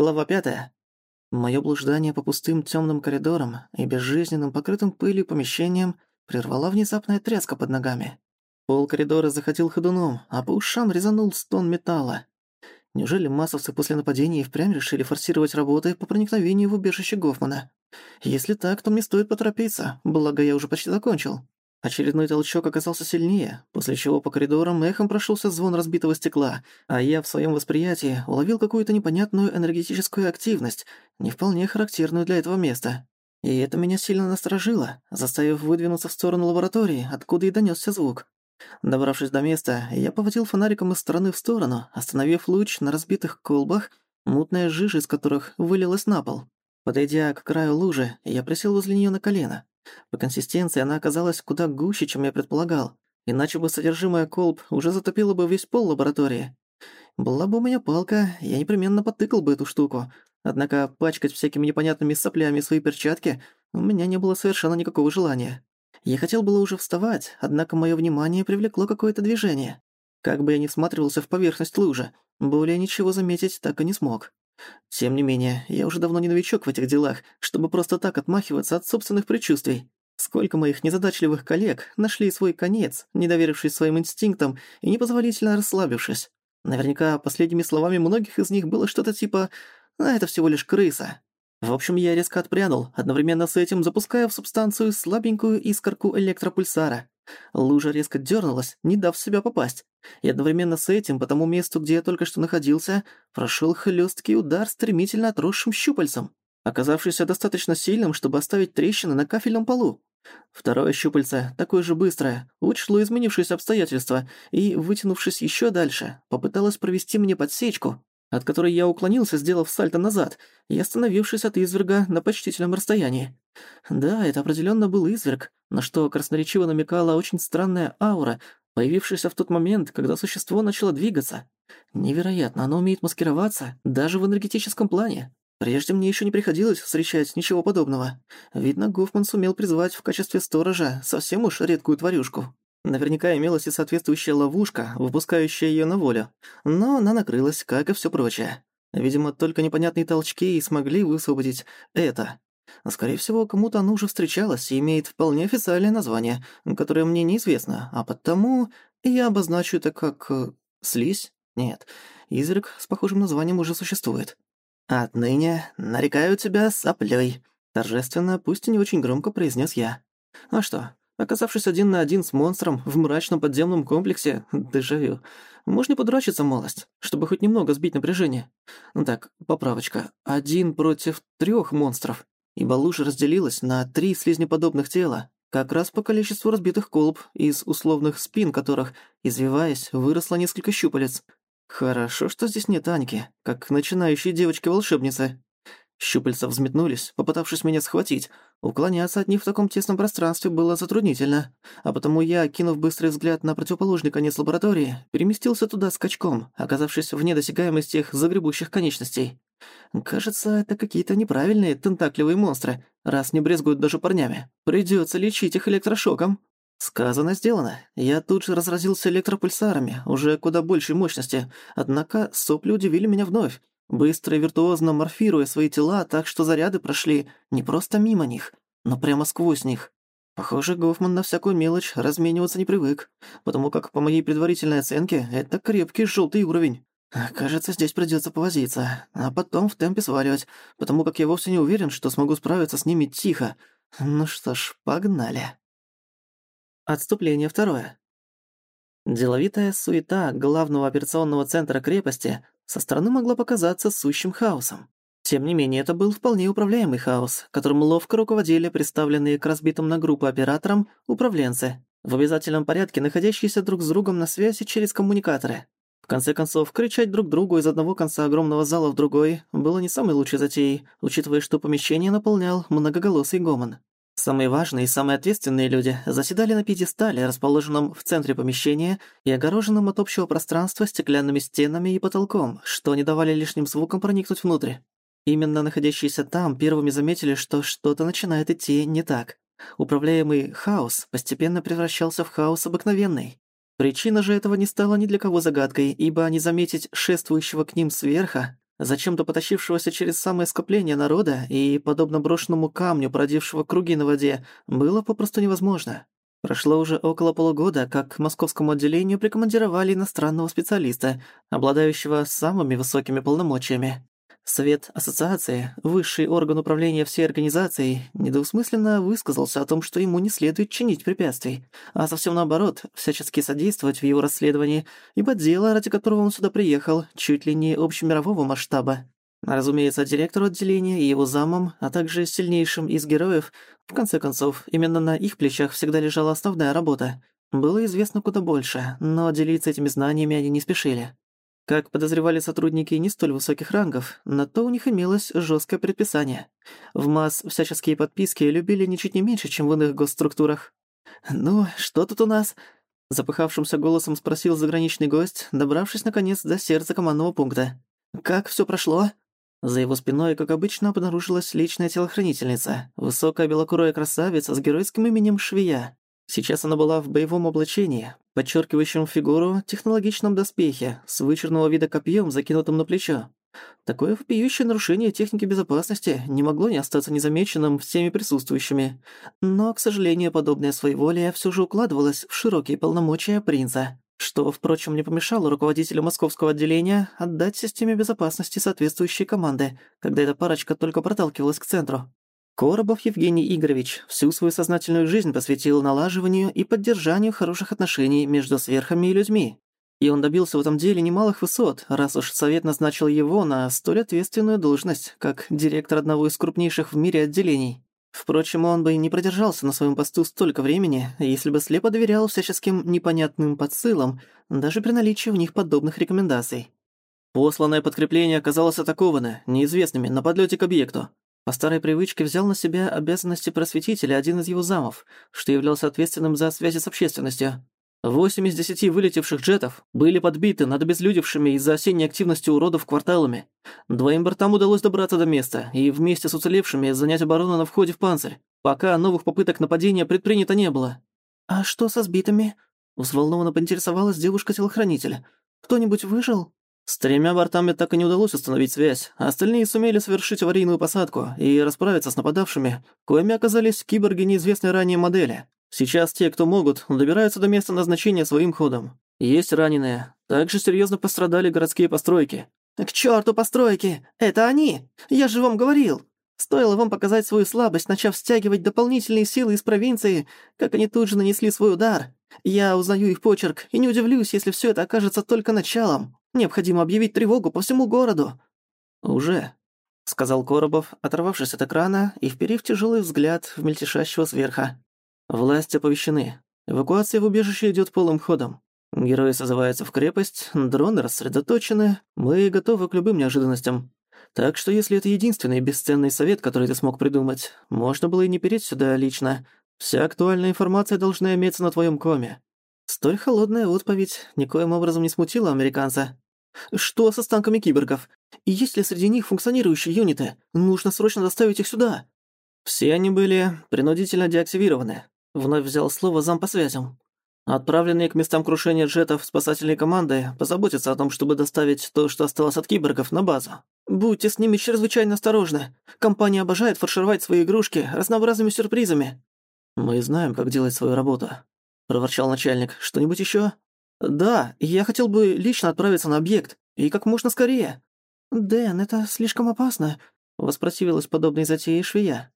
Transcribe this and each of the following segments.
Глава пятая. Моё блуждание по пустым тёмным коридорам и безжизненным покрытым пылью помещениям прервала внезапная тряска под ногами. Пол коридора заходил ходуном, а по ушам резанул стон металла. Неужели массовцы после нападения и впрямь решили форсировать работы по проникновению в убежище Гофмана? Если так, то мне стоит поторопиться, благо я уже почти закончил. Очередной толчок оказался сильнее, после чего по коридорам эхом прошелся звон разбитого стекла, а я в своем восприятии уловил какую-то непонятную энергетическую активность, не вполне характерную для этого места. И это меня сильно насторожило, заставив выдвинуться в сторону лаборатории, откуда и донёсся звук. Добравшись до места, я поводил фонариком из стороны в сторону, остановив луч на разбитых колбах, мутная жижа из которых вылилась на пол. Подойдя к краю лужи, я присел возле неё на колено. По консистенции она оказалась куда гуще, чем я предполагал, иначе бы содержимое колб уже затопило бы весь пол лаборатории. Была бы у меня палка, я непременно потыкал бы эту штуку. Однако пачкать всякими непонятными соплями свои перчатки у меня не было совершенно никакого желания. Я хотел было уже вставать, однако моё внимание привлекло какое-то движение. Как бы я ни всматривался в поверхность лужи, более ничего заметить так и не смог. Тем не менее, я уже давно не новичок в этих делах, чтобы просто так отмахиваться от собственных предчувствий. Сколько моих незадачливых коллег нашли свой конец, не доверившись своим инстинктам и непозволительно расслабившись. Наверняка последними словами многих из них было что-то типа «А это всего лишь крыса». В общем, я резко отпрянул, одновременно с этим запуская в субстанцию слабенькую искорку электропульсара. Лужа резко дернулась, не дав себя попасть. И одновременно с этим по тому месту, где я только что находился, прошел хлесткий удар стремительно отросшим щупальцем, оказавшийся достаточно сильным, чтобы оставить трещины на кафельном полу. Второе щупальце, такое же быстрое, учло изменившиеся обстоятельства и, вытянувшись еще дальше, попыталось провести мне подсечку, от которой я уклонился, сделав сальто назад и остановившись от изверга на почтительном расстоянии. Да, это определенно был изверг, на что красноречиво намекала очень странная аура, появившаяся в тот момент, когда существо начало двигаться. Невероятно, оно умеет маскироваться, даже в энергетическом плане. Прежде мне еще не приходилось встречать ничего подобного. Видно, Гофман сумел призвать в качестве сторожа совсем уж редкую тварюшку. Наверняка имелась и соответствующая ловушка, выпускающая ее на волю. Но она накрылась, как и все прочее. Видимо, только непонятные толчки и смогли высвободить это. Скорее всего, кому-то оно уже встречалось и имеет вполне официальное название, которое мне неизвестно, а потому я обозначу это как... Э, слизь? Нет, изверг с похожим названием уже существует. «Отныне нарекаю тебя соплей», — торжественно, пусть и не очень громко произнес я. «А что, Оказавшись один на один с монстром в мрачном подземном комплексе, дежавю, можно подрачиться малость, чтобы хоть немного сбить напряжение. Ну так, поправочка. Один против трех монстров. Ибо лужа разделилась на три слизнеподобных тела, как раз по количеству разбитых колб, из условных спин которых, извиваясь, выросло несколько щупалец. Хорошо, что здесь нет Аньки, как начинающей девочки-волшебницы. Щупальца взметнулись, попытавшись меня схватить. Уклоняться от них в таком тесном пространстве было затруднительно. А потому я, кинув быстрый взгляд на противоположный конец лаборатории, переместился туда скачком, оказавшись вне досягаемости их загребущих конечностей. Кажется, это какие-то неправильные тентакливые монстры, раз не брезгуют даже парнями. Придётся лечить их электрошоком. Сказано, сделано. Я тут же разразился электропульсарами, уже куда большей мощности, однако сопли удивили меня вновь быстро и виртуозно морфируя свои тела так, что заряды прошли не просто мимо них, но прямо сквозь них. Похоже, Гофман на всякую мелочь размениваться не привык, потому как, по моей предварительной оценке, это крепкий желтый уровень. Кажется, здесь придется повозиться, а потом в темпе сваливать, потому как я вовсе не уверен, что смогу справиться с ними тихо. Ну что ж, погнали. Отступление второе. Деловитая суета главного операционного центра крепости со стороны могла показаться сущим хаосом. Тем не менее, это был вполне управляемый хаос, которым ловко руководили представленные к разбитым на группы операторам управленцы, в обязательном порядке находящиеся друг с другом на связи через коммуникаторы. Конце концов, кричать друг другу из одного конца огромного зала в другой было не самой лучшей затеей, учитывая, что помещение наполнял многоголосый гомон. Самые важные и самые ответственные люди заседали на пьедестале, расположенном в центре помещения и огороженном от общего пространства стеклянными стенами и потолком, что не давали лишним звукам проникнуть внутрь. Именно находящиеся там первыми заметили, что что-то начинает идти не так. Управляемый хаос постепенно превращался в хаос обыкновенный. Причина же этого не стала ни для кого загадкой, ибо не заметить шествующего к ним сверха зачем-то потащившегося через самое скопление народа и, подобно брошенному камню, породившего круги на воде, было попросту невозможно. Прошло уже около полугода, как к московскому отделению прикомандировали иностранного специалиста, обладающего самыми высокими полномочиями. Совет Ассоциации, высший орган управления всей организацией, недоусмысленно высказался о том, что ему не следует чинить препятствий, а совсем наоборот, всячески содействовать в его расследовании, ибо дело, ради которого он сюда приехал, чуть ли не общемирового масштаба. Разумеется, директору отделения и его замам, а также сильнейшим из героев, в конце концов, именно на их плечах всегда лежала основная работа. Было известно куда больше, но делиться этими знаниями они не спешили. Как подозревали сотрудники не столь высоких рангов, на то у них имелось жесткое предписание. В МАС всяческие подписки любили ничуть не меньше, чем в иных госструктурах. «Ну, что тут у нас?» Запыхавшимся голосом спросил заграничный гость, добравшись наконец до сердца командного пункта. «Как все прошло?» За его спиной, как обычно, обнаружилась личная телохранительница, высокая белокурая красавица с геройским именем Швея. Сейчас она была в боевом облачении, подчеркивающем фигуру технологичном доспехе, с вычурного вида копьем, закинутым на плечо. Такое вопиющее нарушение техники безопасности не могло не остаться незамеченным всеми присутствующими. Но, к сожалению, подобное своеволие все же укладывалось в широкие полномочия принца. Что, впрочем, не помешало руководителю московского отделения отдать системе безопасности соответствующие команды, когда эта парочка только проталкивалась к центру. Коробов Евгений Игоревич всю свою сознательную жизнь посвятил налаживанию и поддержанию хороших отношений между сверхами и людьми. И он добился в этом деле немалых высот, раз уж Совет назначил его на столь ответственную должность, как директор одного из крупнейших в мире отделений. Впрочем, он бы не продержался на своем посту столько времени, если бы слепо доверял всяческим непонятным подсылам, даже при наличии в них подобных рекомендаций. Посланное подкрепление оказалось атаковано неизвестными на подлете к объекту. По старой привычке взял на себя обязанности просветителя один из его замов, что являлся ответственным за связи с общественностью. Восемь из десяти вылетевших джетов были подбиты над обезлюдевшими из-за осенней активности уродов кварталами. Двоим бортам удалось добраться до места и вместе с уцелевшими занять оборону на входе в панцирь, пока новых попыток нападения предпринято не было. «А что со сбитыми?» — взволнованно поинтересовалась девушка-телохранитель. «Кто-нибудь выжил?» С тремя бортами так и не удалось установить связь, а остальные сумели совершить аварийную посадку и расправиться с нападавшими, коими оказались киборги неизвестной ранее модели. Сейчас те, кто могут, добираются до места назначения своим ходом. Есть раненые. Также серьезно пострадали городские постройки. «К черту постройки! Это они! Я же вам говорил!» Стоило вам показать свою слабость, начав стягивать дополнительные силы из провинции, как они тут же нанесли свой удар. Я узнаю их почерк и не удивлюсь, если все это окажется только началом. Необходимо объявить тревогу по всему городу». «Уже», — сказал Коробов, оторвавшись от экрана и вперив тяжелый взгляд в мельтешащего сверха. Власти оповещены. Эвакуация в убежище идет полным ходом. Герои созываются в крепость, дроны рассредоточены, мы готовы к любым неожиданностям. Так что если это единственный бесценный совет, который ты смог придумать, можно было и не переть сюда лично. Вся актуальная информация должна иметься на твоем коме. Столь холодная отповедь никоим образом не смутила американца. Что с останками киборгов? Есть ли среди них функционирующие юниты? Нужно срочно доставить их сюда. Все они были принудительно деактивированы. Вновь взял слово зам по связям. Отправленные к местам крушения джетов спасательной команды позаботятся о том, чтобы доставить то, что осталось от киборгов, на базу. Будьте с ними чрезвычайно осторожны. Компания обожает фаршировать свои игрушки разнообразными сюрпризами. Мы знаем, как делать свою работу. Проворчал начальник. Что-нибудь еще? Да, я хотел бы лично отправиться на объект. И как можно скорее. Дэн, это слишком опасно. Воспротивилась подобной затее швея.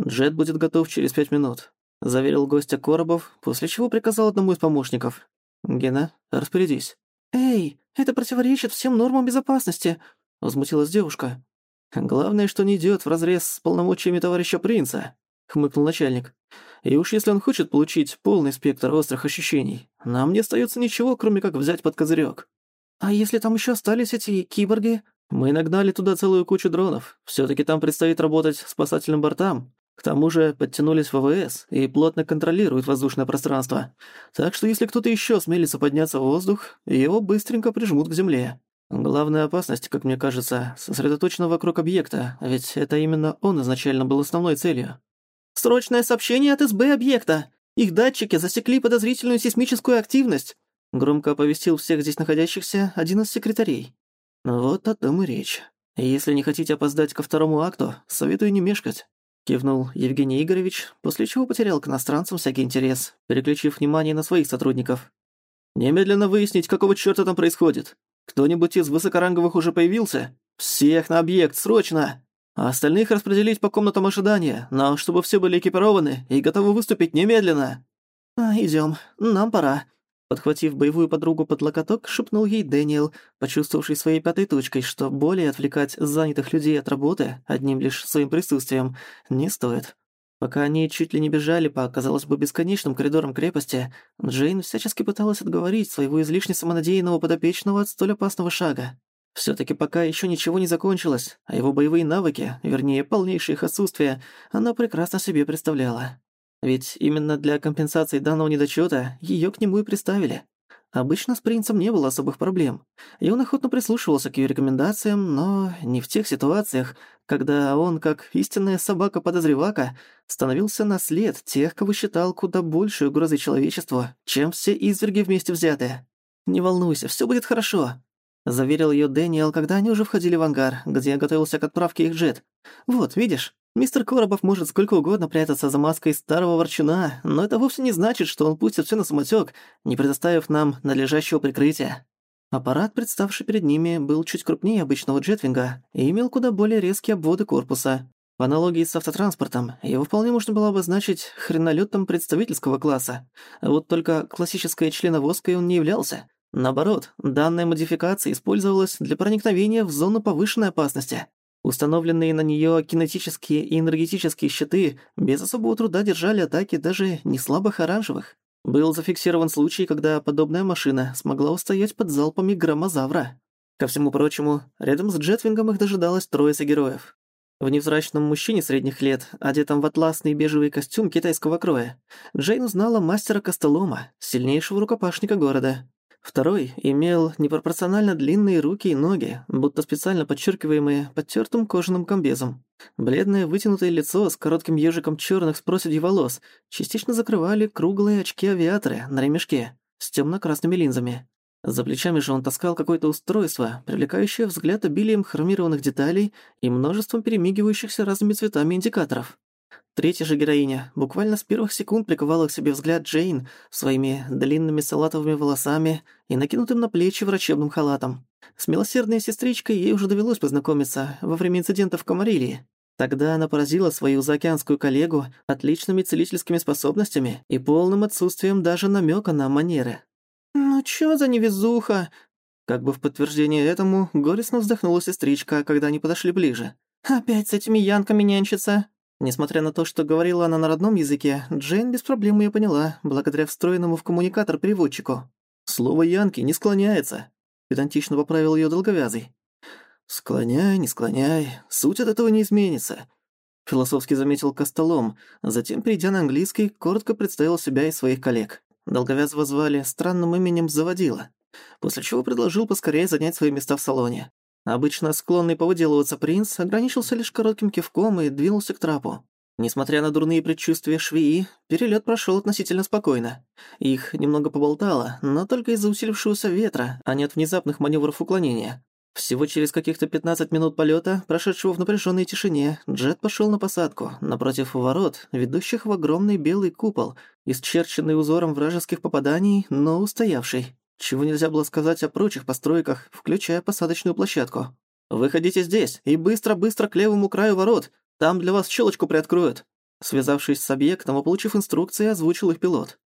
Джет будет готов через пять минут заверил гостя Коробов, после чего приказал одному из помощников. «Гена, распорядись». «Эй, это противоречит всем нормам безопасности», — возмутилась девушка. «Главное, что не идёт вразрез с полномочиями товарища принца», — хмыкнул начальник. «И уж если он хочет получить полный спектр острых ощущений, нам не остаётся ничего, кроме как взять под козырёк». «А если там ещё остались эти киборги?» «Мы нагнали туда целую кучу дронов. Всё-таки там предстоит работать спасательным бортам. К тому же подтянулись ВВС и плотно контролируют воздушное пространство. Так что если кто-то еще смелится подняться в воздух, его быстренько прижмут к земле. Главная опасность, как мне кажется, сосредоточена вокруг объекта, ведь это именно он изначально был основной целью. «Срочное сообщение от СБ объекта! Их датчики засекли подозрительную сейсмическую активность!» Громко оповестил всех здесь находящихся один из секретарей. Вот о том и речь. Если не хотите опоздать ко второму акту, советую не мешкать. Кивнул Евгений Игоревич, после чего потерял к иностранцам всякий интерес, переключив внимание на своих сотрудников. «Немедленно выяснить, какого чёрта там происходит. Кто-нибудь из высокоранговых уже появился? Всех на объект, срочно! А остальных распределить по комнатам ожидания, но чтобы все были экипированы и готовы выступить немедленно!» а, «Идём, нам пора», Подхватив боевую подругу под локоток, шепнул ей Дэниел, почувствовавший своей пятой точкой, что более отвлекать занятых людей от работы одним лишь своим присутствием не стоит. Пока они чуть ли не бежали по, казалось бы, бесконечным коридорам крепости, Джейн всячески пыталась отговорить своего излишне самонадеянного подопечного от столь опасного шага. Всё-таки пока ещё ничего не закончилось, а его боевые навыки, вернее, полнейшее их отсутствие, она прекрасно себе представляла. Ведь именно для компенсации данного недочёта её к нему и приставили. Обычно с принцем не было особых проблем, и он охотно прислушивался к её рекомендациям, но не в тех ситуациях, когда он, как истинная собака-подозревака, становился на след тех, кого считал куда большей угрозой человечеству, чем все изверги вместе взятые. «Не волнуйся, всё будет хорошо», — заверил её Дэниел, когда они уже входили в ангар, где готовился к отправке их джет. «Вот, видишь, Мистер Коробов может сколько угодно прятаться за маской старого ворчуна, но это вовсе не значит, что он пустит всё на самотёк, не предоставив нам надлежащего прикрытия. Аппарат, представший перед ними, был чуть крупнее обычного джетвинга и имел куда более резкие обводы корпуса. В аналогии с автотранспортом, его вполне можно было обозначить хренолётом представительского класса. Вот только классической членовозкой он не являлся. Наоборот, данная модификация использовалась для проникновения в зону повышенной опасности. Установленные на неё кинетические и энергетические щиты без особого труда держали атаки даже не слабых оранжевых. Был зафиксирован случай, когда подобная машина смогла устоять под залпами громозавра. Ко всему прочему, рядом с Джетвингом их дожидалось троица героев. В невзрачном мужчине средних лет, одетом в атласный бежевый костюм китайского кроя, Джейн узнала мастера Костолома, сильнейшего рукопашника города. Второй имел непропорционально длинные руки и ноги, будто специально подчеркиваемые подтертым кожаным комбезом. Бледное вытянутое лицо с коротким ежиком черных с проседью волос частично закрывали круглые очки-авиаторы на ремешке с темно-красными линзами. За плечами же он таскал какое-то устройство, привлекающее взгляд обилием хромированных деталей и множеством перемигивающихся разными цветами индикаторов. Третья же героиня буквально с первых секунд приковала к себе взгляд Джейн своими длинными салатовыми волосами и накинутым на плечи врачебным халатом. С милосердной сестричкой ей уже довелось познакомиться во время инцидента в Камарилии. Тогда она поразила свою заокеанскую коллегу отличными целительскими способностями и полным отсутствием даже намека на манеры. «Ну чё за невезуха?» Как бы в подтверждение этому, горестно вздохнула сестричка, когда они подошли ближе. «Опять с этими янками нянчится?» Несмотря на то, что говорила она на родном языке, Джейн без проблем её поняла, благодаря встроенному в коммуникатор переводчику. «Слово «янки» не склоняется», — педантично поправил её долговязый. «Склоняй, не склоняй, суть от этого не изменится», — философски заметил Костолом, затем, перейдя на английский, коротко представил себя и своих коллег. Долговязого звали странным именем Заводила, после чего предложил поскорее занять свои места в салоне. Обычно склонный повыделываться принц ограничился лишь коротким кивком и двинулся к трапу. Несмотря на дурные предчувствия швеи, перелет прошел относительно спокойно. Их немного поболтало, но только из-за усилившегося ветра, а не от внезапных маневров уклонения. Всего через каких-то 15 минут полета, прошедшего в напряженной тишине, джет пошел на посадку, напротив ворот, ведущих в огромный белый купол, исчерченный узором вражеских попаданий, но устоявший чего нельзя было сказать о прочих постройках, включая посадочную площадку. «Выходите здесь и быстро-быстро к левому краю ворот, там для вас щелочку приоткроют». Связавшись с объектом и получив инструкции, озвучил их пилот.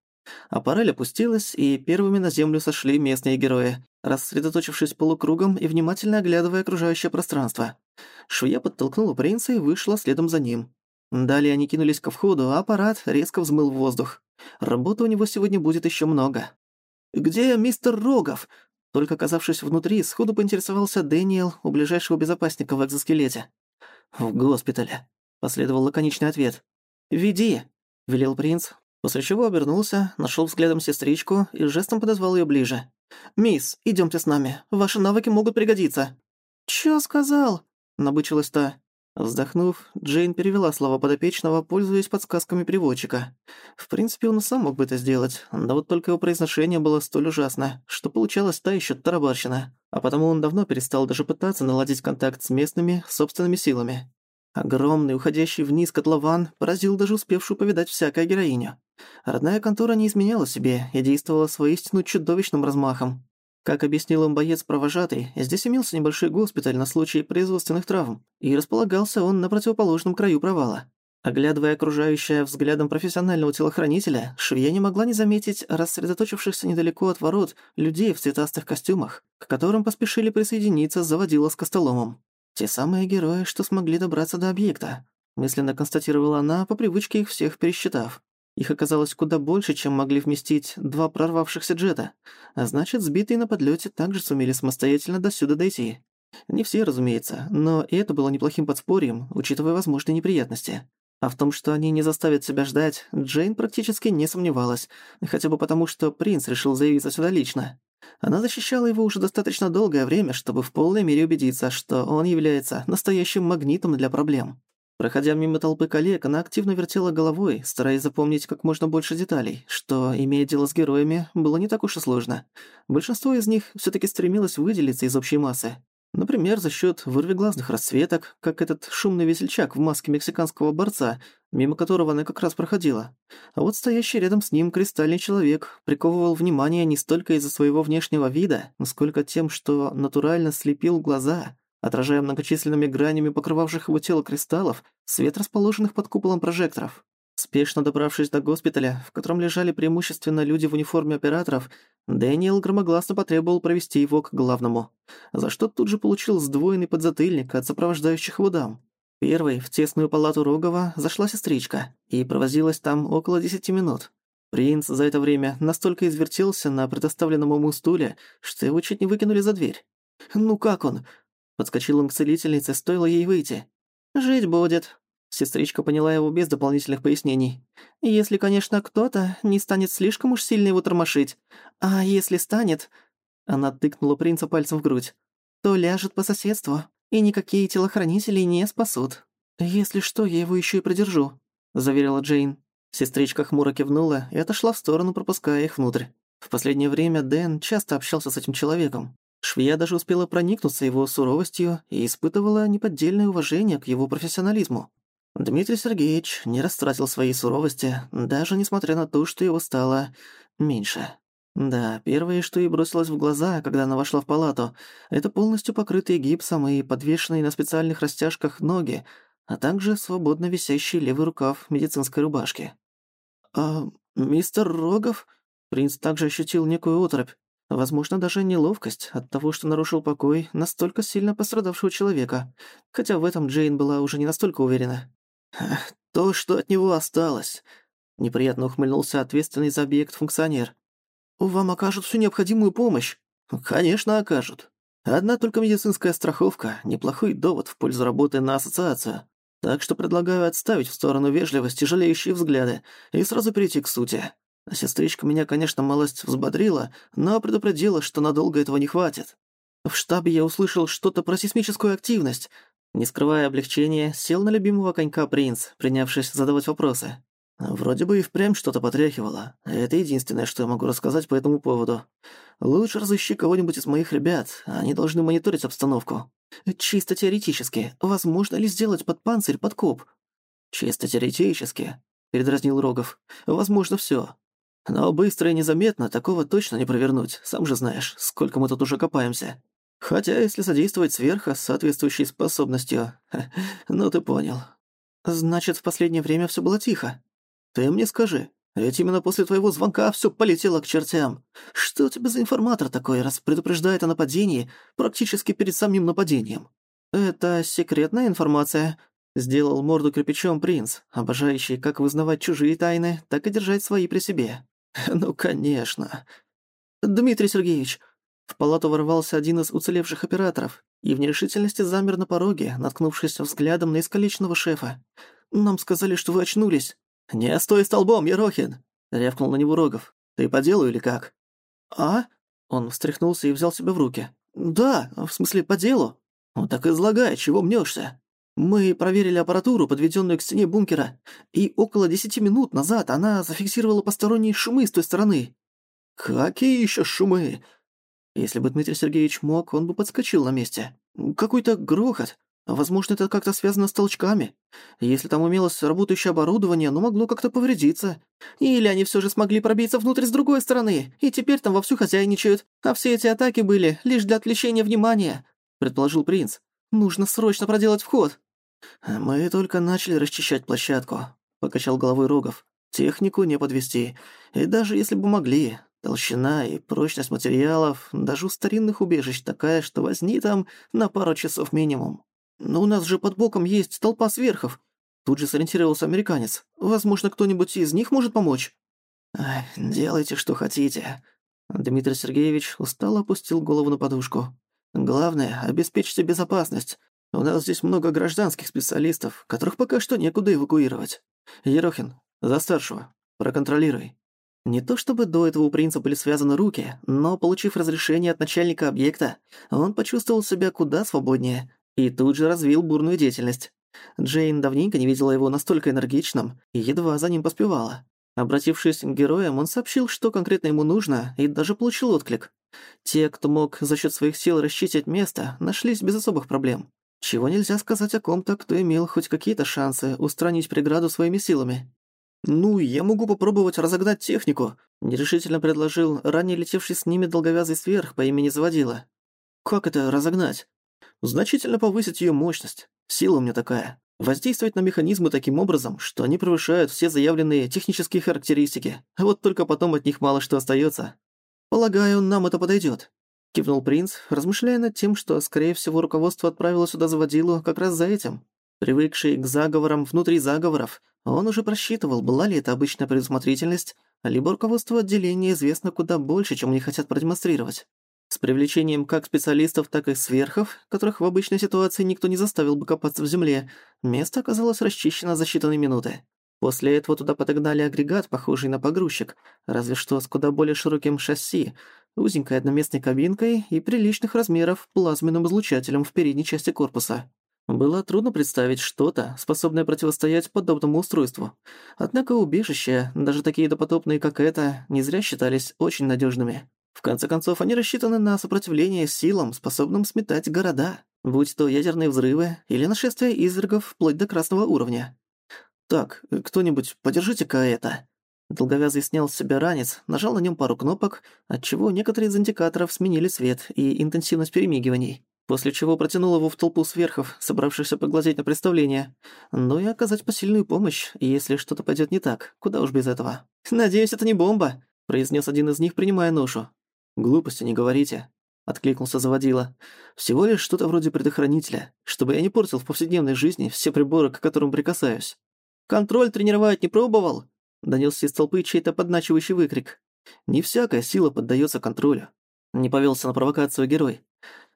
Аппарель опустилась, и первыми на землю сошли местные герои, рассредоточившись полукругом и внимательно оглядывая окружающее пространство. Швея подтолкнула принца и вышла следом за ним. Далее они кинулись ко входу, а аппарат резко взмыл в воздух. Работы у него сегодня будет еще много. «Где мистер Рогов?» Только оказавшись внутри, сходу поинтересовался Дэниел у ближайшего безопасника в экзоскелете. «В госпитале», — последовал лаконичный ответ. «Веди», — велел принц, после чего обернулся, нашел взглядом сестричку и жестом подозвал ее ближе. «Мисс, идемте с нами, ваши навыки могут пригодиться». «Чё сказал?» — набычилась та. Вздохнув, Джейн перевела слова подопечного, пользуясь подсказками переводчика. В принципе, он и сам мог бы это сделать, да вот только его произношение было столь ужасно, что получалось та ещё тарабарщина, а потому он давно перестал даже пытаться наладить контакт с местными собственными силами. Огромный, уходящий вниз котлован поразил даже успевшую повидать всякое героиню. Родная контора не изменяла себе и действовала с воистину чудовищным размахом. Как объяснил им боец-провожатый, здесь имелся небольшой госпиталь на случай производственных травм, и располагался он на противоположном краю провала. Оглядывая окружающее взглядом профессионального телохранителя, швея не могла не заметить рассредоточившихся недалеко от ворот людей в цветастых костюмах, к которым поспешили присоединиться заводила с костоломом. Те самые герои, что смогли добраться до объекта, мысленно констатировала она, по привычке их всех пересчитав. Их оказалось куда больше, чем могли вместить два прорвавшихся джета, а значит, сбитые на подлёте также сумели самостоятельно до сюда дойти. Не все, разумеется, но и это было неплохим подспорьем, учитывая возможные неприятности. А в том, что они не заставят себя ждать, Джейн практически не сомневалась, хотя бы потому, что принц решил заявиться сюда лично. Она защищала его уже достаточно долгое время, чтобы в полной мере убедиться, что он является настоящим магнитом для проблем. Проходя мимо толпы коллег, она активно вертела головой, стараясь запомнить как можно больше деталей, что, имея дело с героями, было не так уж и сложно. Большинство из них все таки стремилось выделиться из общей массы. Например, за счет вырвиглазных расцветок, как этот шумный весельчак в маске мексиканского борца, мимо которого она как раз проходила. А вот стоящий рядом с ним кристальный человек приковывал внимание не столько из-за своего внешнего вида, сколько тем, что натурально слепил глаза, отражая многочисленными гранями покрывавших его тело кристаллов свет расположенных под куполом прожекторов. Спешно добравшись до госпиталя, в котором лежали преимущественно люди в униформе операторов, Дэниел громогласно потребовал провести его к главному, за что тут же получил сдвоенный подзатыльник от сопровождающих его дам. Первой в тесную палату Рогова зашла сестричка и провозилась там около десяти минут. Принц за это время настолько извертелся на предоставленном ему стуле, что его чуть не выкинули за дверь. «Ну как он?» Подскочил он к целительнице, стоило ей выйти. «Жить будет». Сестричка поняла его без дополнительных пояснений. «Если, конечно, кто-то не станет слишком уж сильно его тормошить. А если станет...» Она тыкнула принца пальцем в грудь. «То ляжет по соседству, и никакие телохранители не спасут. Если что, я его еще и продержу», — заверила Джейн. Сестричка хмуро кивнула и отошла в сторону, пропуская их внутрь. В последнее время Дэн часто общался с этим человеком. Швея даже успела проникнуться его суровостью и испытывала неподдельное уважение к его профессионализму. Дмитрий Сергеевич не растратил своей суровости, даже несмотря на то, что его стало меньше. Да, первое, что ей бросилось в глаза, когда она вошла в палату, это полностью покрытые гипсом и подвешенные на специальных растяжках ноги, а также свободно висящий левый рукав медицинской рубашки. «А мистер Рогов?» Принц также ощутил некую оторопь. Возможно, даже неловкость от того, что нарушил покой настолько сильно пострадавшего человека, хотя в этом Джейн была уже не настолько уверена. «То, что от него осталось», — неприятно ухмыльнулся ответственный за объект функционер. «Вам окажут всю необходимую помощь?» «Конечно, окажут. Одна только медицинская страховка — неплохой довод в пользу работы на ассоциацию. Так что предлагаю отставить в сторону вежливости жалеющие взгляды и сразу перейти к сути. Сестричка меня, конечно, малость взбодрила, но предупредила, что надолго этого не хватит. В штабе я услышал что-то про сейсмическую активность. Не скрывая облегчения, сел на любимого конька принц, принявшись задавать вопросы. Вроде бы и впрямь что-то потряхивало. Это единственное, что я могу рассказать по этому поводу. Лучше разыщи кого-нибудь из моих ребят, они должны мониторить обстановку. Чисто теоретически, возможно ли сделать под панцирь подкоп? Чисто теоретически, передразнил Рогов. Возможно все. Но быстро и незаметно такого точно не провернуть, сам же знаешь, сколько мы тут уже копаемся. Хотя, если содействовать сверху с соответствующей способностью... ну, ты понял. Значит, в последнее время все было тихо. Ты мне скажи, ведь именно после твоего звонка все полетело к чертям. Что у тебя за информатор такой, раз предупреждает о нападении практически перед самим нападением? Это секретная информация, Сделал морду кирпичом принц, обожающий как вызнавать чужие тайны, так и держать свои при себе. «Ну, конечно». «Дмитрий Сергеевич». В палату ворвался один из уцелевших операторов и в нерешительности замер на пороге, наткнувшись взглядом на искалеченного шефа. «Нам сказали, что вы очнулись». «Не стой столбом, Ерохин!» — рявкнул на него Рогов. «Ты по делу или как?» «А?» Он встряхнулся и взял себя в руки. «Да, в смысле, по делу». «Ну так излагай, чего мнешься? Мы проверили аппаратуру, подведенную к стене бункера, и около десяти минут назад она зафиксировала посторонние шумы с той стороны». «Какие еще шумы?» Если бы Дмитрий Сергеевич мог, он бы подскочил на месте. Какой-то грохот. Возможно, это как-то связано с толчками. Если там имелось работающее оборудование, оно могло как-то повредиться. Или они все же смогли пробиться внутрь с другой стороны, и теперь там вовсю хозяйничают, а все эти атаки были лишь для отвлечения внимания», — предположил принц. «Нужно срочно проделать вход». «Мы только начали расчищать площадку», — покачал головой Рогов. «Технику не подвести. И даже если бы могли, толщина и прочность материалов даже у старинных убежищ такая, что возни там на пару часов минимум». «Но у нас же под боком есть толпа сверхов!» Тут же сориентировался американец. «Возможно, кто-нибудь из них может помочь?» Ай, «Делайте, что хотите». Дмитрий Сергеевич устало опустил голову на подушку. «Главное, обеспечьте безопасность. У нас здесь много гражданских специалистов, которых пока что некуда эвакуировать. Ерохин, за старшего, проконтролируй». Не то чтобы до этого у принца были связаны руки, но, получив разрешение от начальника объекта, он почувствовал себя куда свободнее и тут же развил бурную деятельность. Джейн давненько не видела его настолько энергичным и едва за ним поспевала. Обратившись к героям, он сообщил, что конкретно ему нужно, и даже получил отклик. Те, кто мог за счет своих сил расчистить место, нашлись без особых проблем. Чего нельзя сказать о ком-то, кто имел хоть какие-то шансы устранить преграду своими силами. «Ну, я могу попробовать разогнать технику», — нерешительно предложил ранее летевший с ними долговязый сверх по имени Заводила. «Как это разогнать?» Значительно повысить ее мощность. Сила у меня такая. Воздействовать на механизмы таким образом, что они превышают все заявленные технические характеристики, а вот только потом от них мало что остается. Полагаю, нам это подойдет. Кивнул принц, размышляя над тем, что, скорее всего, руководство отправило сюда заводилу как раз за этим. Привыкший к заговорам внутри заговоров, он уже просчитывал, была ли это обычная предусмотрительность, либо руководство отделения известно куда больше, чем они хотят продемонстрировать. С привлечением как специалистов, так и сверхов, которых в обычной ситуации никто не заставил бы копаться в земле, место оказалось расчищено за считанные минуты. После этого туда подогнали агрегат, похожий на погрузчик, разве что с куда более широким шасси, узенькой одноместной кабинкой и приличных размеров плазменным излучателем в передней части корпуса. Было трудно представить что-то, способное противостоять подобному устройству. Однако убежища, даже такие допотопные, как это, не зря считались очень надежными. В конце концов, они рассчитаны на сопротивление силам, способным сметать города, будь то ядерные взрывы или нашествие извергов вплоть до красного уровня. «Так, кто-нибудь, подержите-ка это». Долговязый снял с себя ранец, нажал на нем пару кнопок, отчего некоторые из индикаторов сменили цвет и интенсивность перемигиваний, после чего протянул его в толпу сверхов, собравшихся поглазеть на представление, но и оказать посильную помощь, если что-то пойдет не так, куда уж без этого. «Надеюсь, это не бомба», — произнес один из них, принимая ношу. «Глупости не говорите», — откликнулся заводила. «Всего лишь что-то вроде предохранителя, чтобы я не портил в повседневной жизни все приборы, к которым прикасаюсь». «Контроль тренировать не пробовал?» — донёсся из толпы чей-то подначивающий выкрик. «Не всякая сила поддаётся контролю», — не повелся на провокацию герой.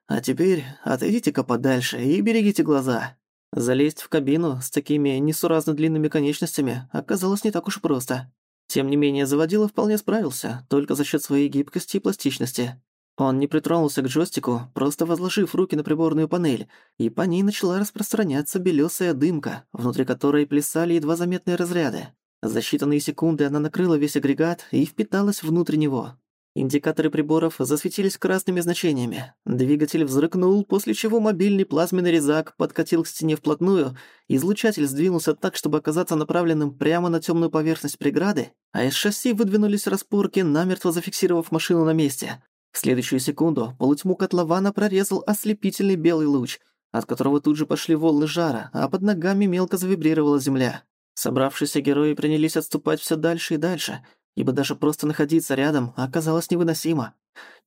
«А теперь отойдите-ка подальше и берегите глаза». Залезть в кабину с такими несуразно длинными конечностями оказалось не так уж просто. Тем не менее, заводила вполне справился, только за счет своей гибкости и пластичности. Он не притронулся к джойстику, просто возложив руки на приборную панель, и по ней начала распространяться белесая дымка, внутри которой плясали едва заметные разряды. За считанные секунды она накрыла весь агрегат и впиталась внутрь него. Индикаторы приборов засветились красными значениями. Двигатель взрыкнул, после чего мобильный плазменный резак подкатил к стене вплотную, излучатель сдвинулся так, чтобы оказаться направленным прямо на темную поверхность преграды, а из шасси выдвинулись распорки, намертво зафиксировав машину на месте. В следующую секунду полутьму котлована прорезал ослепительный белый луч, от которого тут же пошли волны жара, а под ногами мелко завибрировала земля. Собравшиеся герои принялись отступать все дальше и дальше — ибо даже просто находиться рядом оказалось невыносимо.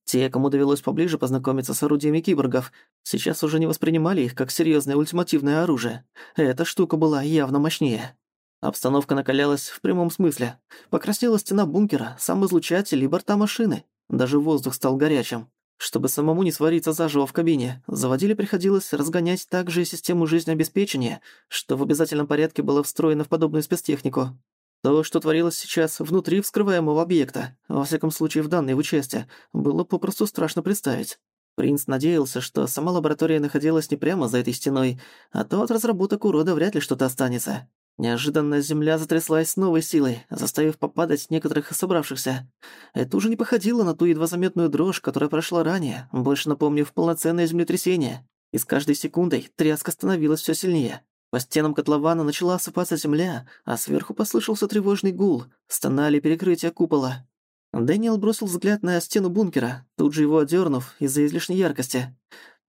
Те, кому довелось поближе познакомиться с орудиями киборгов, сейчас уже не воспринимали их как серьезное ультимативное оружие. Эта штука была явно мощнее. Обстановка накалялась в прямом смысле. Покраснела стена бункера, сам излучатель и борта машины. Даже воздух стал горячим. Чтобы самому не свариться заживо в кабине, заводили приходилось разгонять также и систему жизнеобеспечения, что в обязательном порядке было встроено в подобную спецтехнику. То, что творилось сейчас внутри вскрываемого объекта, во всяком случае в данной его части, было попросту страшно представить. Принц надеялся, что сама лаборатория находилась не прямо за этой стеной, а то от разработок урода вряд ли что-то останется. Неожиданно земля затряслась с новой силой, заставив попадать некоторых собравшихся. Это уже не походило на ту едва заметную дрожь, которая прошла ранее, больше напомнив полноценное землетрясение. И с каждой секундой тряска становилась все сильнее. По стенам котлована начала осыпаться земля, а сверху послышался тревожный гул, стонали перекрытия купола. Дэниел бросил взгляд на стену бункера, тут же его одернув из-за излишней яркости.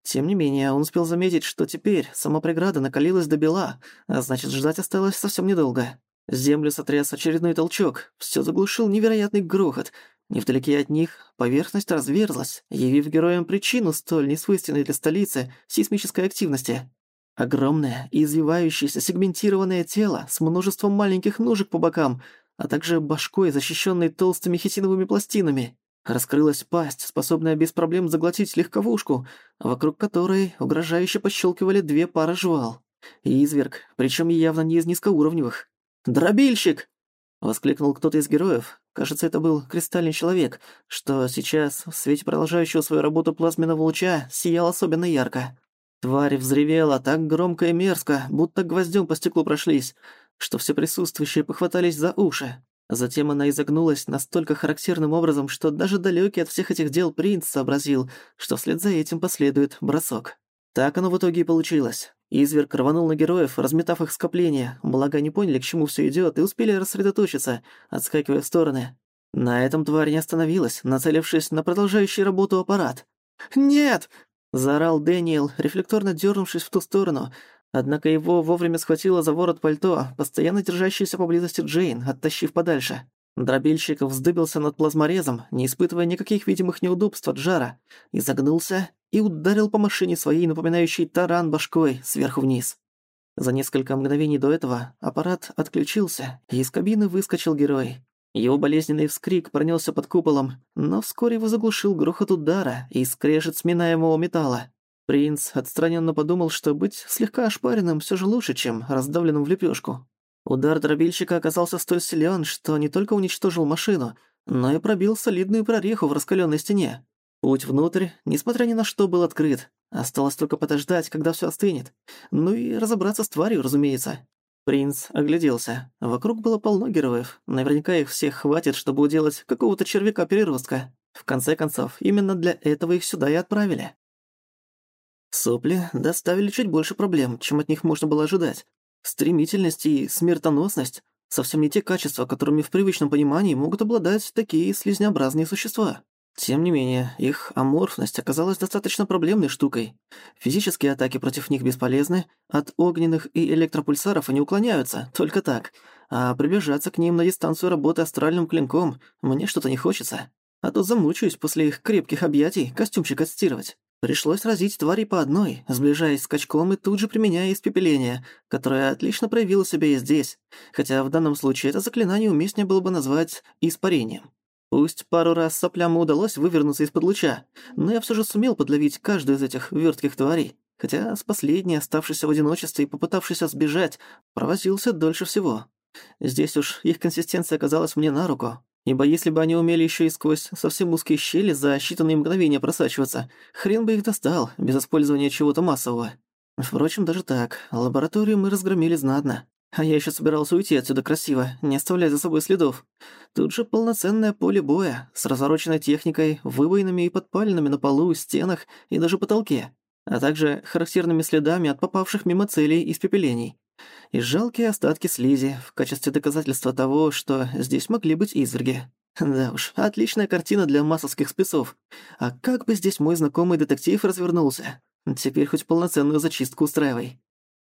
Тем не менее, он успел заметить, что теперь сама преграда накалилась до бела, а значит, ждать осталось совсем недолго. Землю сотряс очередной толчок, всё заглушил невероятный грохот. Невдалеке от них поверхность разверзлась, явив героям причину столь несвойственной для столицы сейсмической активности. Огромное, извивающееся, сегментированное тело с множеством маленьких ножек по бокам, а также башкой, защищенной толстыми хитиновыми пластинами. Раскрылась пасть, способная без проблем заглотить легковушку, вокруг которой угрожающе пощелкивали две пары жвал. Изверг, причем явно не из низкоуровневых. «Дробильщик!» — воскликнул кто-то из героев. Кажется, это был кристальный человек, что сейчас, в свете продолжающего свою работу плазменного луча, сиял особенно ярко. Тварь взревела так громко и мерзко, будто гвоздем по стеклу прошлись, что все присутствующие похватались за уши. Затем она изогнулась настолько характерным образом, что даже далёкий от всех этих дел принц сообразил, что вслед за этим последует бросок. Так оно в итоге и получилось. Изверг рванул на героев, разметав их скопление, благо они поняли, к чему всё идёт, и успели рассредоточиться, отскакивая в стороны. На этом тварь не остановилась, нацелившись на продолжающий работу аппарат. «Нет!» — заорал Дэниел, рефлекторно дёрнувшись в ту сторону, Однако его вовремя схватила за ворот пальто, постоянно держащаяся поблизости Джейн, оттащив подальше. Дробильщик вздыбился над плазморезом, не испытывая никаких видимых неудобств от жара, изогнулся и ударил по машине своей, напоминающей таран башкой, сверху вниз. За несколько мгновений до этого аппарат отключился, и из кабины выскочил герой. Его болезненный вскрик пронёсся под куполом, но вскоре его заглушил грохот удара и скрежет сминаемого металла. Принц отстраненно подумал, что быть слегка ошпаренным все же лучше, чем раздавленным в лепешку. Удар дробильщика оказался столь силен, что не только уничтожил машину, но и пробил солидную прореху в раскаленной стене. Путь внутрь, несмотря ни на что, был открыт. Осталось только подождать, когда все остынет. Ну и разобраться с тварью, разумеется. Принц огляделся. Вокруг было полно героев. Наверняка их всех хватит, чтобы уделать какого-то червяка-переростка. В конце концов, именно для этого их сюда и отправили. Сопли доставили чуть больше проблем, чем от них можно было ожидать. Стремительность и смертоносность — совсем не те качества, которыми в привычном понимании могут обладать такие слизнеобразные существа. Тем не менее, их аморфность оказалась достаточно проблемной штукой. Физические атаки против них бесполезны, от огненных и электропульсаров они уклоняются, только так. А приближаться к ним на дистанцию работы астральным клинком мне что-то не хочется. А то замучаюсь после их крепких объятий костюмчик отстирывать. Пришлось разить твари по одной, сближаясь скачком и тут же применяя испепеление, которое отлично проявило себя и здесь, хотя в данном случае это заклинание уместнее было бы назвать «испарением». Пусть пару раз соплям удалось вывернуться из-под луча, но я все же сумел подловить каждую из этих вертких тварей, хотя с последней, оставшейся в одиночестве и попытавшейся сбежать, провозился дольше всего. Здесь уж их консистенция оказалась мне на руку, Ибо если бы они умели еще и сквозь совсем узкие щели за считанные мгновения просачиваться, хрен бы их достал, без использования чего-то массового. Впрочем, даже так, лабораторию мы разгромили знатно. А я еще собирался уйти отсюда красиво, не оставляя за собой следов. Тут же полноценное поле боя, с развороченной техникой, выбоинами и подпалинами на полу, стенах и даже потолке, а также характерными следами от попавших мимо целей испепелений и жалкие остатки слизи в качестве доказательства того, что здесь могли быть изверги. Да уж, отличная картина для массовских спецов. А как бы здесь мой знакомый детектив развернулся? Теперь хоть полноценную зачистку устраивай.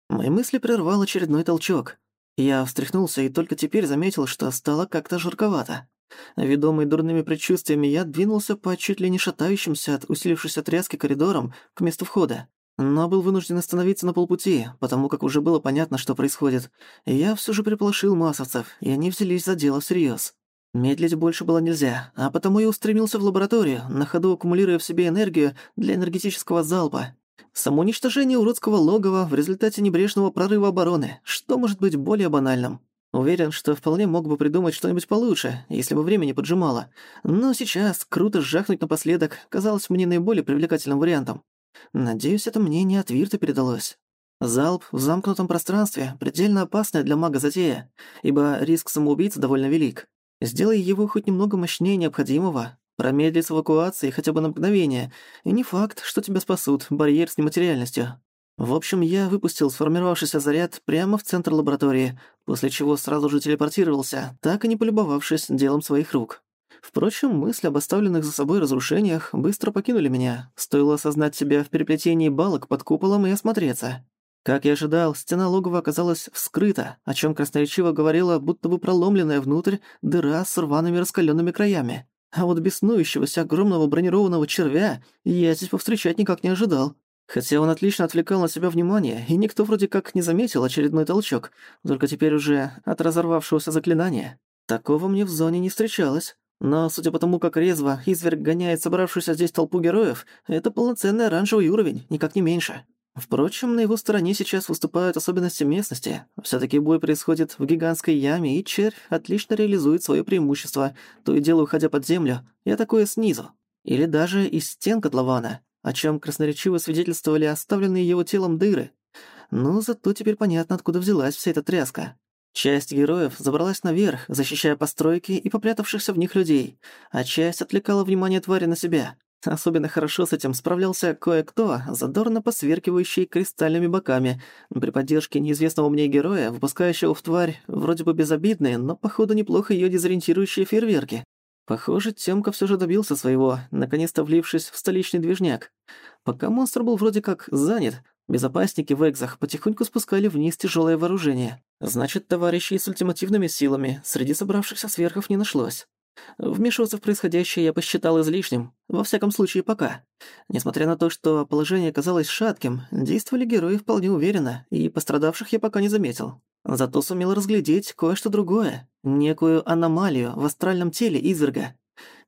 Мои мысли прервал очередной толчок. Я встряхнулся и только теперь заметил, что стало как-то жарковато. Ведомый дурными предчувствиями, я двинулся по чуть ли не шатающимся от усилившейся тряски коридорам к месту входа. Но был вынужден остановиться на полпути, потому как уже было понятно, что происходит. Я всё же приполошил массовцев, и они взялись за дело всерьёз. Медлить больше было нельзя, а потому я устремился в лабораторию, на ходу аккумулируя в себе энергию для энергетического залпа. Самоуничтожение уродского логова в результате небрежного прорыва обороны. Что может быть более банальным? Уверен, что вполне мог бы придумать что-нибудь получше, если бы время не поджимало. Но сейчас круто сжахнуть напоследок казалось мне наиболее привлекательным вариантом. Надеюсь, это мне не от Вирта передалось. Залп в замкнутом пространстве – предельно опасная для мага затея, ибо риск самоубийцы довольно велик. Сделай его хоть немного мощнее необходимого, промедлить с эвакуацией хотя бы на мгновение, и не факт, что тебя спасут барьер с нематериальностью. В общем, я выпустил сформировавшийся заряд прямо в центр лаборатории, после чего сразу же телепортировался, так и не полюбовавшись делом своих рук. Впрочем, мысли об оставленных за собой разрушениях быстро покинули меня. Стоило осознать себя в переплетении балок под куполом и осмотреться. Как я ожидал, стена логова оказалась вскрыта, о чем красноречиво говорила, будто бы проломленная внутрь дыра с рваными раскаленными краями. А вот беснующегося огромного бронированного червя я здесь повстречать никак не ожидал. Хотя он отлично отвлекал на себя внимание, и никто вроде как не заметил очередной толчок, только теперь уже от разорвавшегося заклинания. Такого мне в зоне не встречалось. Но, судя по тому, как резво изверг гоняет собравшуюся здесь толпу героев, это полноценный оранжевый уровень, никак не меньше. Впрочем, на его стороне сейчас выступают особенности местности. все таки бой происходит в гигантской яме, и червь отлично реализует свое преимущество, то и дело уходя под землю, и атакуя снизу. Или даже из стен котлована о чем красноречиво свидетельствовали оставленные его телом дыры. Но зато теперь понятно, откуда взялась вся эта тряска. Часть героев забралась наверх, защищая постройки и попрятавшихся в них людей, а часть отвлекала внимание твари на себя. Особенно хорошо с этим справлялся кое-кто, задорно посверкивающий кристальными боками, при поддержке неизвестного мне героя, выпускающего в тварь вроде бы безобидные, но, походу, неплохо её дезориентирующие фейерверки. Похоже, Тёмка всё же добился своего, наконец-то влившись в столичный движняк. Пока монстр был вроде как занят, безопасники в экзах потихоньку спускали вниз тяжёлое вооружение. Значит, товарищей с ультимативными силами среди собравшихся сверхов не нашлось. Вмешиваться в происходящее я посчитал излишним, во всяком случае пока. Несмотря на то, что положение казалось шатким, действовали герои вполне уверенно, и пострадавших я пока не заметил. Зато сумел разглядеть кое-что другое, некую аномалию в астральном теле изверга.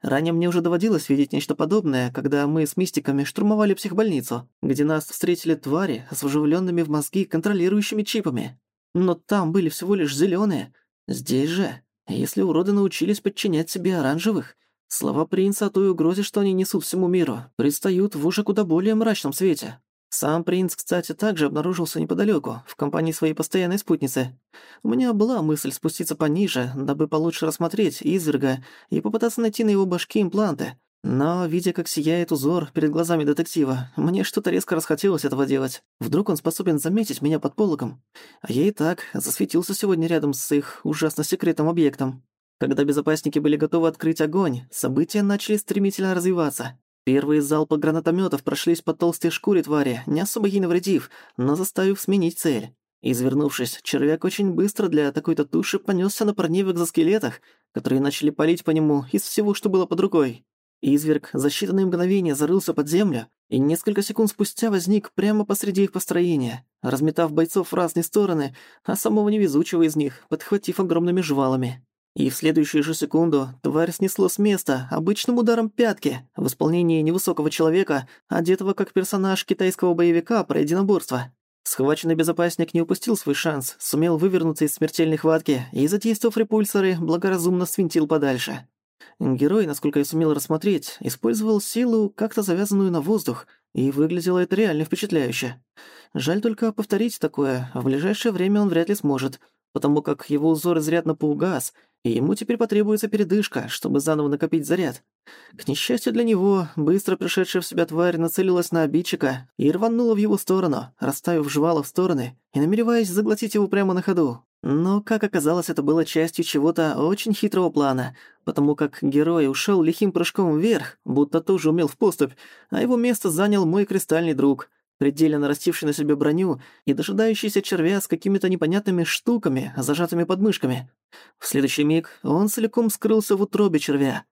Ранее мне уже доводилось видеть нечто подобное, когда мы с мистиками штурмовали психбольницу, где нас встретили твари с вживленными в мозги контролирующими чипами. Но там были всего лишь зеленые. Здесь же, если уроды научились подчинять себе оранжевых, слова принца о той угрозе, что они несут всему миру, предстают в уже куда более мрачном свете. Сам принц, кстати, также обнаружился неподалеку, в компании своей постоянной спутницы. У меня была мысль спуститься пониже, дабы получше рассмотреть изверга и попытаться найти на его башке импланты. Но, видя, как сияет узор перед глазами детектива, мне что-то резко расхотелось этого делать. Вдруг он способен заметить меня под пологом. А я и так засветился сегодня рядом с их ужасно секретным объектом. Когда безопасники были готовы открыть огонь, события начали стремительно развиваться. Первые залпы гранатометов прошлись по толстой шкуре твари, не особо ей навредив, но заставив сменить цель. Извернувшись, червяк очень быстро для такой-то туши понесся на парней в экзоскелетах, которые начали палить по нему из всего, что было под рукой. Изверг за считанные мгновения зарылся под землю и несколько секунд спустя возник прямо посреди их построения, разметав бойцов в разные стороны, а самого невезучего из них подхватив огромными жвалами. И в следующую же секунду тварь снесло с места обычным ударом пятки в исполнении невысокого человека, одетого как персонаж китайского боевика про единоборство. Схваченный безопасник не упустил свой шанс, сумел вывернуться из смертельной хватки и, задействовав репульсоры, благоразумно свинтил подальше. Герой, насколько я сумел рассмотреть, использовал силу, как-то завязанную на воздух, и выглядело это реально впечатляюще. Жаль только повторить такое, в ближайшее время он вряд ли сможет, потому как его узор изрядно поугас — и ему теперь потребуется передышка, чтобы заново накопить заряд. К несчастью для него, быстро пришедшая в себя тварь нацелилась на обидчика и рванула в его сторону, расставив жвала в стороны и намереваясь заглотить его прямо на ходу. Но, как оказалось, это было частью чего-то очень хитрого плана, потому как герой ушел лихим прыжком вверх, будто тоже умел в поступь, а его место занял мой кристальный друг, предельно нарастивший на себе броню и дожидающийся червя с какими-то непонятными штуками, зажатыми подмышками. В следующий миг он целиком скрылся в утробе червя.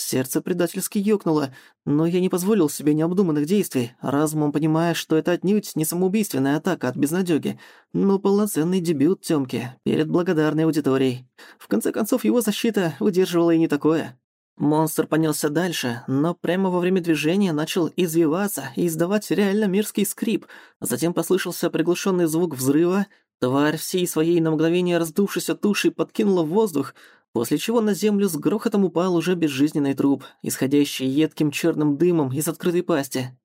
Сердце предательски ёкнуло, но я не позволил себе необдуманных действий, разумом понимая, что это отнюдь не самоубийственная атака от безнадёги, но полноценный дебют Тёмки перед благодарной аудиторией. В конце концов, его защита выдерживала и не такое. Монстр понесся дальше, но прямо во время движения начал извиваться и издавать реально мерзкий скрип. Затем послышался приглушенный звук взрыва, Тварь всей своей на мгновение раздувшейся тушей подкинула в воздух, после чего на землю с грохотом упал уже безжизненный труп, исходящий едким черным дымом из открытой пасти.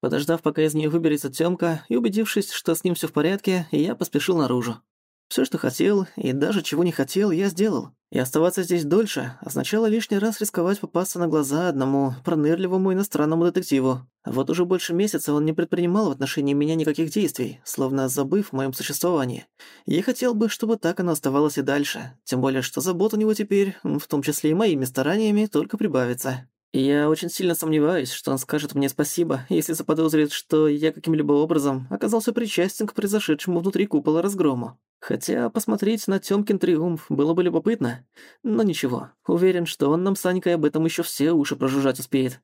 Подождав, пока из нее выберется Тёмка, и убедившись, что с ним все в порядке, я поспешил наружу. Все, что хотел, и даже чего не хотел, я сделал. И оставаться здесь дольше означало лишний раз рисковать попасться на глаза одному пронырливому иностранному детективу. Вот уже больше месяца он не предпринимал в отношении меня никаких действий, словно забыв в моем существовании. Я хотел бы, чтобы так оно оставалось и дальше, тем более, что забот у него теперь, в том числе и моими стараниями, только прибавится. Я очень сильно сомневаюсь, что он скажет мне спасибо, если заподозрит, что я каким-либо образом оказался причастен к произошедшему внутри купола разгрому. Хотя посмотреть на Тёмкин триумф было бы любопытно. Но ничего, уверен, что он нам с Анькой об этом ещё все уши прожужжать успеет.